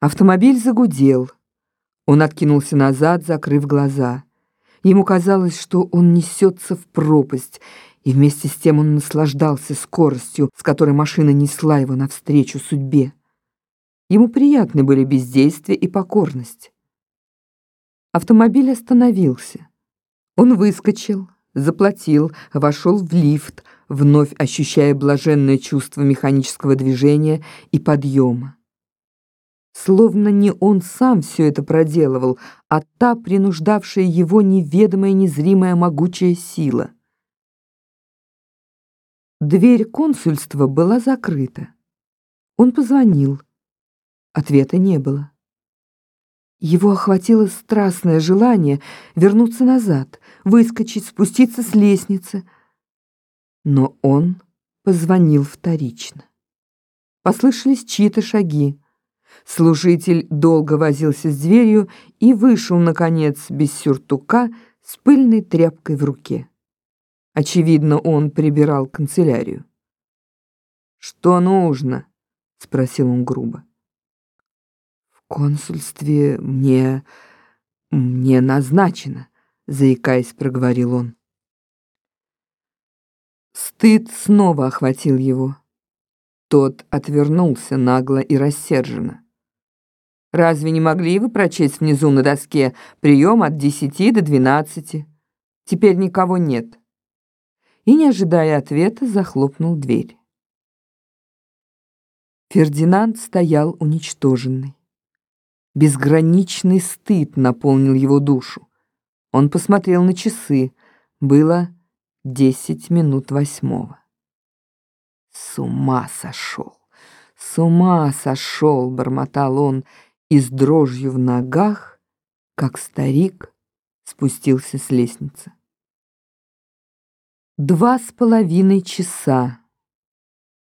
Автомобиль загудел. Он откинулся назад, закрыв глаза. Ему казалось, что он несется в пропасть, и вместе с тем он наслаждался скоростью, с которой машина несла его навстречу судьбе. Ему приятны были бездействие и покорность. Автомобиль остановился. Он выскочил, заплатил, вошел в лифт, вновь ощущая блаженное чувство механического движения и подъема. Словно не он сам все это проделывал, а та, принуждавшая его неведомая, незримая, могучая сила. Дверь консульства была закрыта. Он позвонил. Ответа не было. Его охватило страстное желание вернуться назад, выскочить, спуститься с лестницы. Но он позвонил вторично. Послышались чьи-то шаги. Служитель долго возился с дверью и вышел, наконец, без сюртука, с пыльной тряпкой в руке. Очевидно, он прибирал канцелярию. «Что нужно?» — спросил он грубо. «В консульстве мне... мне назначено», — заикаясь, проговорил он. Стыд снова охватил его. Тот отвернулся нагло и рассерженно. Разве не могли вы прочесть внизу на доске прием от десяти до двенадцати? Теперь никого нет. И, не ожидая ответа, захлопнул дверь. Фердинанд стоял уничтоженный. Безграничный стыд наполнил его душу. Он посмотрел на часы. Было десять минут восьмого. С ума сошел, с ума сошел, бормотал он, и с дрожью в ногах, как старик, спустился с лестницы. Два с половиной часа.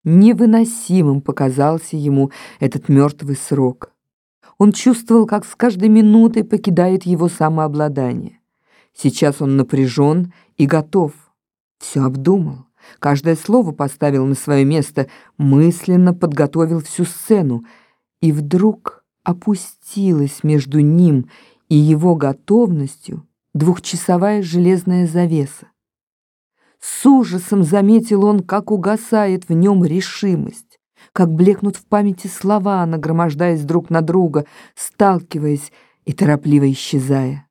Невыносимым показался ему этот мертвый срок. Он чувствовал, как с каждой минутой покидает его самообладание. Сейчас он напряжен и готов. Все обдумал. Каждое слово поставил на свое место, мысленно подготовил всю сцену. И вдруг опустилась между ним и его готовностью двухчасовая железная завеса. С ужасом заметил он, как угасает в нем решимость, как блекнут в памяти слова, нагромождаясь друг на друга, сталкиваясь и торопливо исчезая.